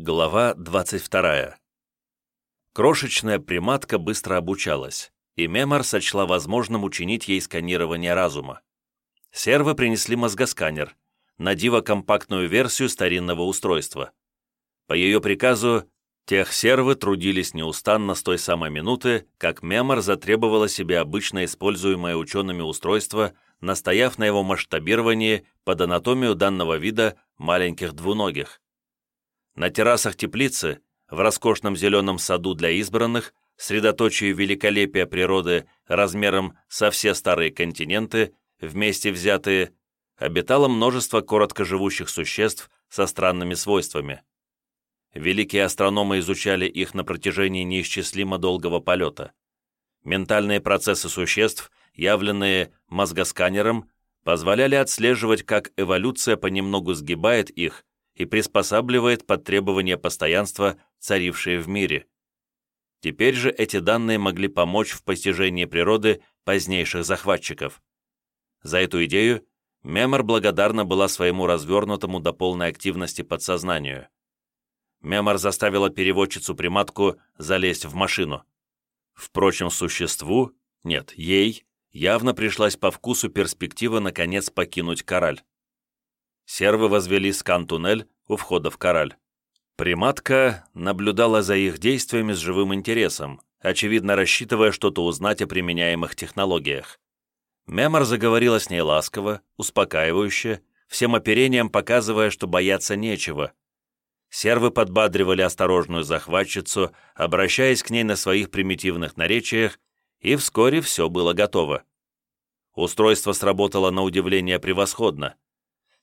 Глава 22. Крошечная приматка быстро обучалась, и Мемор сочла возможным учинить ей сканирование разума. Сервы принесли мозгосканер, на диво компактную версию старинного устройства. По ее приказу, тех сервы трудились неустанно с той самой минуты, как Мемор затребовала себе обычно используемое учеными устройство, настояв на его масштабировании под анатомию данного вида маленьких двуногих. На террасах теплицы, в роскошном зеленом саду для избранных, средоточие великолепия природы размером со все старые континенты, вместе взятые, обитало множество короткоживущих существ со странными свойствами. Великие астрономы изучали их на протяжении неисчислимо долгого полета. Ментальные процессы существ, явленные мозгосканером, позволяли отслеживать, как эволюция понемногу сгибает их и приспосабливает под требования постоянства, царившие в мире. Теперь же эти данные могли помочь в постижении природы позднейших захватчиков. За эту идею Мемор благодарна была своему развернутому до полной активности подсознанию. Мемор заставила переводчицу-приматку залезть в машину. Впрочем, существу, нет, ей, явно пришлась по вкусу перспектива наконец покинуть Кораль. Сервы возвели скан-туннель у входа в Кораль. Приматка наблюдала за их действиями с живым интересом, очевидно рассчитывая что-то узнать о применяемых технологиях. Мемор заговорила с ней ласково, успокаивающе, всем оперением показывая, что бояться нечего. Сервы подбадривали осторожную захватчицу, обращаясь к ней на своих примитивных наречиях, и вскоре все было готово. Устройство сработало на удивление превосходно.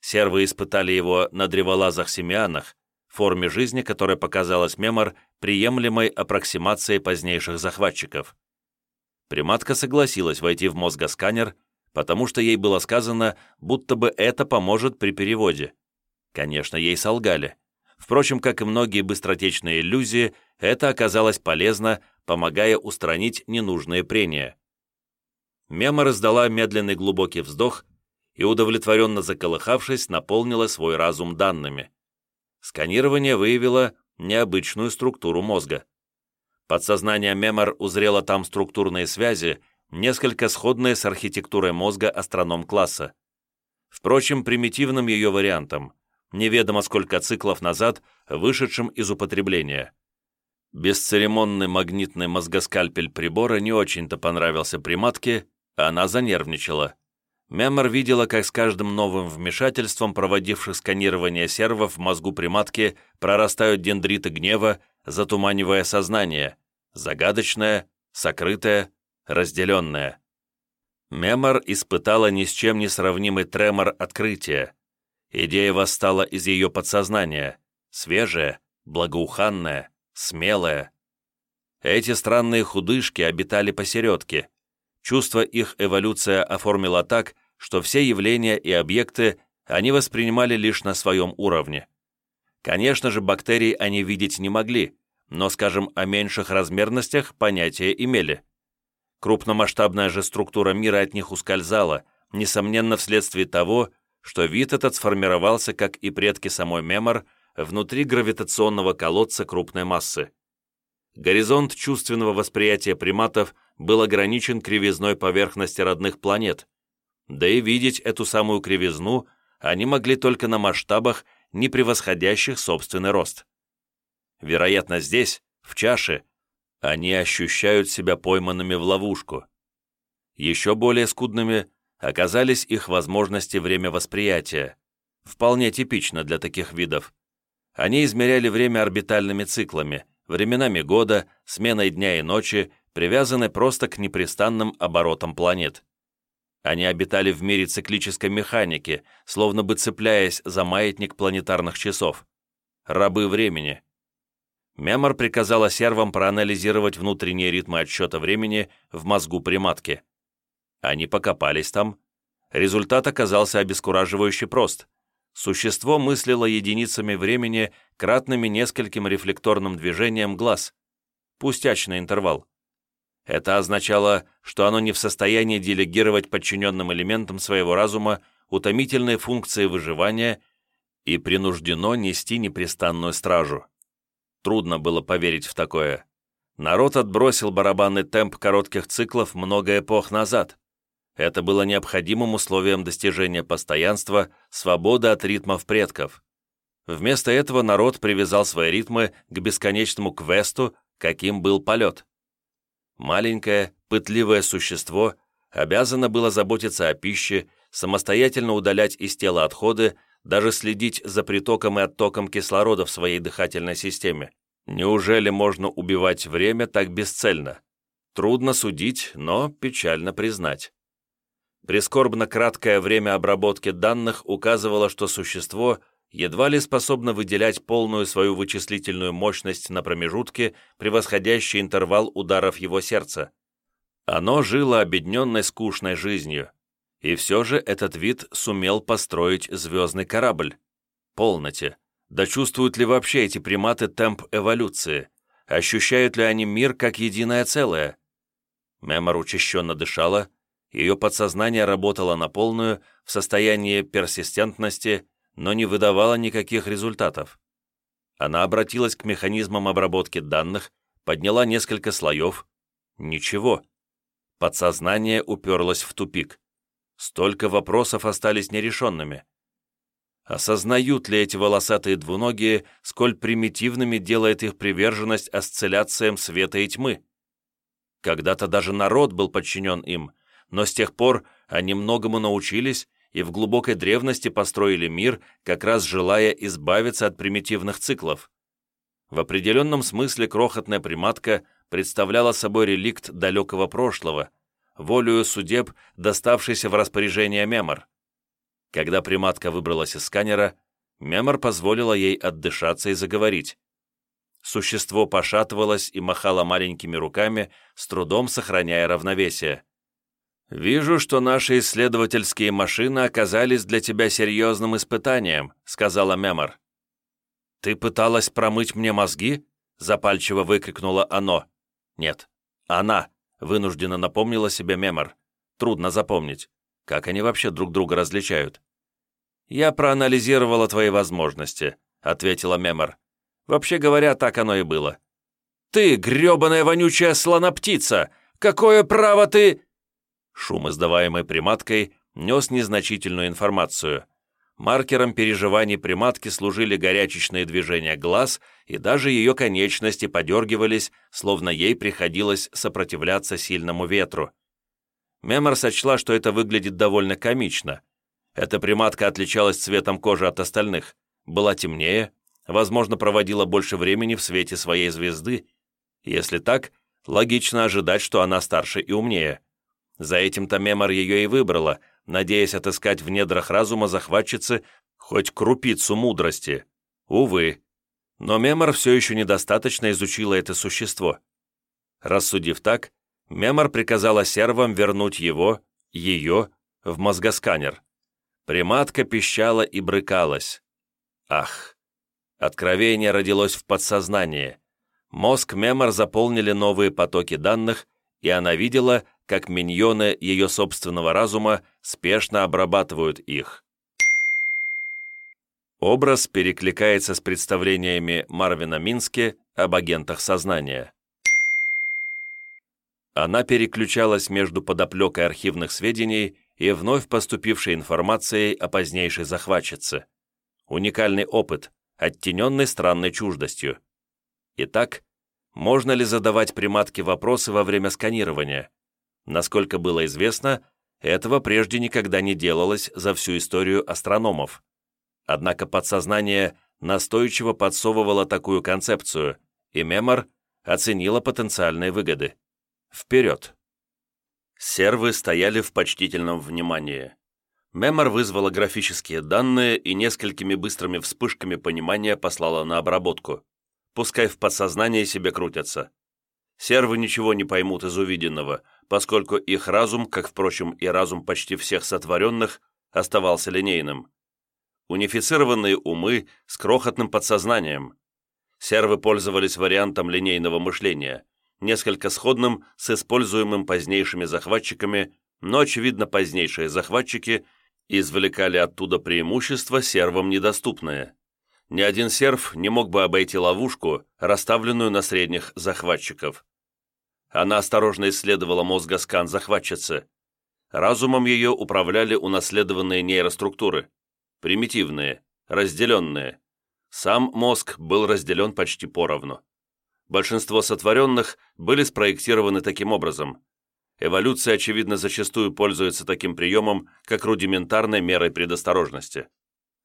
Сервы испытали его на древолазах-семианах, форме жизни, которая показалась Мемор приемлемой аппроксимацией позднейших захватчиков. Приматка согласилась войти в мозгосканер, потому что ей было сказано, будто бы это поможет при переводе. Конечно, ей солгали. Впрочем, как и многие быстротечные иллюзии, это оказалось полезно, помогая устранить ненужные прения. Мемор издала медленный глубокий вздох и, удовлетворенно заколыхавшись, наполнила свой разум данными. Сканирование выявило необычную структуру мозга. Подсознание Мемор узрело там структурные связи, несколько сходные с архитектурой мозга астроном-класса. Впрочем, примитивным ее вариантом, неведомо сколько циклов назад, вышедшим из употребления. Бесцеремонный магнитный мозгоскальпель прибора не очень-то понравился приматке, она занервничала. Мемор видела, как с каждым новым вмешательством проводивших сканирование сервов в мозгу приматки прорастают дендриты гнева, затуманивая сознание, загадочное, сокрытое, разделенное. Мемор испытала ни с чем не сравнимый тремор открытия. Идея восстала из ее подсознания, свежая, благоуханная, смелая. Эти странные худышки обитали посередке, Чувство их эволюция оформила так, что все явления и объекты они воспринимали лишь на своем уровне. Конечно же, бактерий они видеть не могли, но, скажем, о меньших размерностях понятия имели. Крупномасштабная же структура мира от них ускользала, несомненно вследствие того, что вид этот сформировался, как и предки самой Мемор, внутри гравитационного колодца крупной массы. Горизонт чувственного восприятия приматов был ограничен кривизной поверхности родных планет, да и видеть эту самую кривизну они могли только на масштабах, не превосходящих собственный рост. Вероятно, здесь, в чаше, они ощущают себя пойманными в ловушку. Еще более скудными оказались их возможности время восприятия, вполне типично для таких видов. Они измеряли время орбитальными циклами – временами года, сменой дня и ночи, привязаны просто к непрестанным оборотам планет. Они обитали в мире циклической механики, словно бы цепляясь за маятник планетарных часов. Рабы времени. Мемор приказала сервам проанализировать внутренние ритмы отсчета времени в мозгу приматки. Они покопались там. Результат оказался обескураживающе прост. Существо мыслило единицами времени, кратными нескольким рефлекторным движением глаз. Пустячный интервал. Это означало, что оно не в состоянии делегировать подчиненным элементам своего разума утомительные функции выживания и принуждено нести непрестанную стражу. Трудно было поверить в такое. Народ отбросил барабанный темп коротких циклов много эпох назад. Это было необходимым условием достижения постоянства, свободы от ритмов предков. Вместо этого народ привязал свои ритмы к бесконечному квесту, каким был полет. Маленькое, пытливое существо обязано было заботиться о пище, самостоятельно удалять из тела отходы, даже следить за притоком и оттоком кислорода в своей дыхательной системе. Неужели можно убивать время так бесцельно? Трудно судить, но печально признать. Прискорбно краткое время обработки данных указывало, что существо едва ли способно выделять полную свою вычислительную мощность на промежутке, превосходящий интервал ударов его сердца. Оно жило обедненной скучной жизнью. И все же этот вид сумел построить звездный корабль. Полноте. Да чувствуют ли вообще эти приматы темп эволюции? Ощущают ли они мир как единое целое? Мемор учащенно дышала, ее подсознание работало на полную, в состоянии персистентности, но не выдавало никаких результатов. Она обратилась к механизмам обработки данных, подняла несколько слоев. Ничего. Подсознание уперлось в тупик. Столько вопросов остались нерешенными. Осознают ли эти волосатые двуногие, сколь примитивными делает их приверженность осцилляциям света и тьмы? Когда-то даже народ был подчинен им – но с тех пор они многому научились и в глубокой древности построили мир, как раз желая избавиться от примитивных циклов. В определенном смысле крохотная приматка представляла собой реликт далекого прошлого, волею судеб, доставшийся в распоряжение Мемор. Когда приматка выбралась из сканера, Мемор позволила ей отдышаться и заговорить. Существо пошатывалось и махало маленькими руками, с трудом сохраняя равновесие. «Вижу, что наши исследовательские машины оказались для тебя серьезным испытанием», — сказала Мемор. «Ты пыталась промыть мне мозги?» — запальчиво выкрикнула оно. «Нет, она», — вынужденно напомнила себе Мемор. «Трудно запомнить. Как они вообще друг друга различают?» «Я проанализировала твои возможности», — ответила Мемор. «Вообще говоря, так оно и было». «Ты, гребаная вонючая слоноптица! Какое право ты...» Шум, издаваемый приматкой, нес незначительную информацию. Маркером переживаний приматки служили горячечные движения глаз, и даже ее конечности подергивались, словно ей приходилось сопротивляться сильному ветру. Мемор сочла, что это выглядит довольно комично. Эта приматка отличалась цветом кожи от остальных, была темнее, возможно, проводила больше времени в свете своей звезды. Если так, логично ожидать, что она старше и умнее. За этим-то Мемор ее и выбрала, надеясь отыскать в недрах разума захватчицы хоть крупицу мудрости. Увы. Но Мемор все еще недостаточно изучила это существо. Рассудив так, Мемор приказала сервам вернуть его, ее, в мозгосканер. Приматка пищала и брыкалась. Ах! Откровение родилось в подсознании. Мозг Мемор заполнили новые потоки данных, и она видела, как миньоны ее собственного разума спешно обрабатывают их. Образ перекликается с представлениями Марвина Мински об агентах сознания. Она переключалась между подоплекой архивных сведений и вновь поступившей информацией о позднейшей захватчице. Уникальный опыт, оттененный странной чуждостью. Итак, можно ли задавать приматке вопросы во время сканирования? Насколько было известно, этого прежде никогда не делалось за всю историю астрономов. Однако подсознание настойчиво подсовывало такую концепцию, и Мемор оценила потенциальные выгоды. Вперед! Сервы стояли в почтительном внимании. Мемор вызвала графические данные и несколькими быстрыми вспышками понимания послала на обработку. Пускай в подсознании себе крутятся. Сервы ничего не поймут из увиденного, поскольку их разум, как, впрочем, и разум почти всех сотворенных, оставался линейным. Унифицированные умы с крохотным подсознанием. Сервы пользовались вариантом линейного мышления, несколько сходным с используемым позднейшими захватчиками, но, очевидно, позднейшие захватчики извлекали оттуда преимущества сервам недоступные. Ни один серв не мог бы обойти ловушку, расставленную на средних захватчиков. Она осторожно исследовала мозгоскан захватчицы. Разумом ее управляли унаследованные нейроструктуры, примитивные, разделенные. Сам мозг был разделен почти поровну. Большинство сотворенных были спроектированы таким образом. Эволюция, очевидно, зачастую пользуется таким приемом, как рудиментарной мерой предосторожности.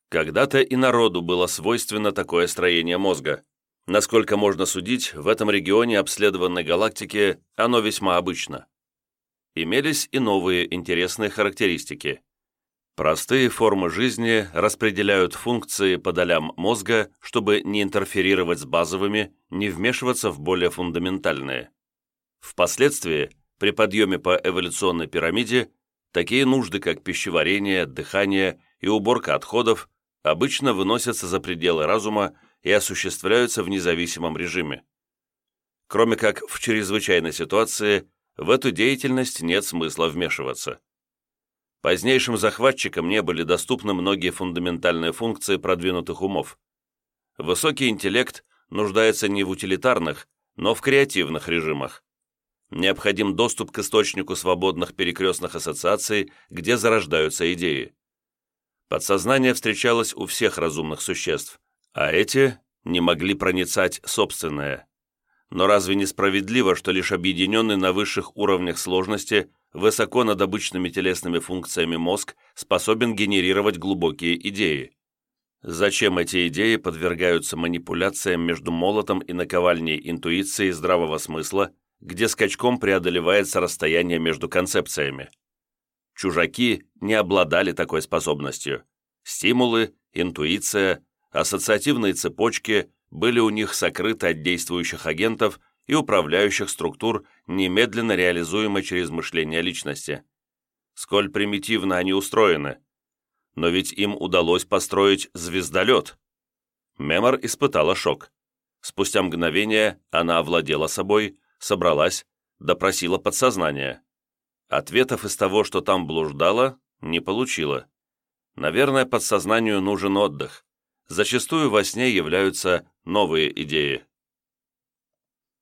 Когда-то и народу было свойственно такое строение мозга. Насколько можно судить, в этом регионе обследованной галактики оно весьма обычно. Имелись и новые интересные характеристики. Простые формы жизни распределяют функции по долям мозга, чтобы не интерферировать с базовыми, не вмешиваться в более фундаментальные. Впоследствии, при подъеме по эволюционной пирамиде, такие нужды, как пищеварение, дыхание и уборка отходов, обычно выносятся за пределы разума и осуществляются в независимом режиме. Кроме как в чрезвычайной ситуации, в эту деятельность нет смысла вмешиваться. Позднейшим захватчикам не были доступны многие фундаментальные функции продвинутых умов. Высокий интеллект нуждается не в утилитарных, но в креативных режимах. Необходим доступ к источнику свободных перекрестных ассоциаций, где зарождаются идеи. Подсознание встречалось у всех разумных существ, а эти не могли проницать собственное. Но разве не справедливо, что лишь объединенный на высших уровнях сложности высоко над обычными телесными функциями мозг способен генерировать глубокие идеи? Зачем эти идеи подвергаются манипуляциям между молотом и наковальней интуиции и здравого смысла, где скачком преодолевается расстояние между концепциями? Чужаки не обладали такой способностью. Стимулы, интуиция, ассоциативные цепочки были у них сокрыты от действующих агентов и управляющих структур, немедленно реализуемой через мышление личности. Сколь примитивно они устроены. Но ведь им удалось построить звездолет. Мемор испытала шок. Спустя мгновение она овладела собой, собралась, допросила подсознание. Ответов из того, что там блуждало, не получила. Наверное, подсознанию нужен отдых. Зачастую во сне являются новые идеи.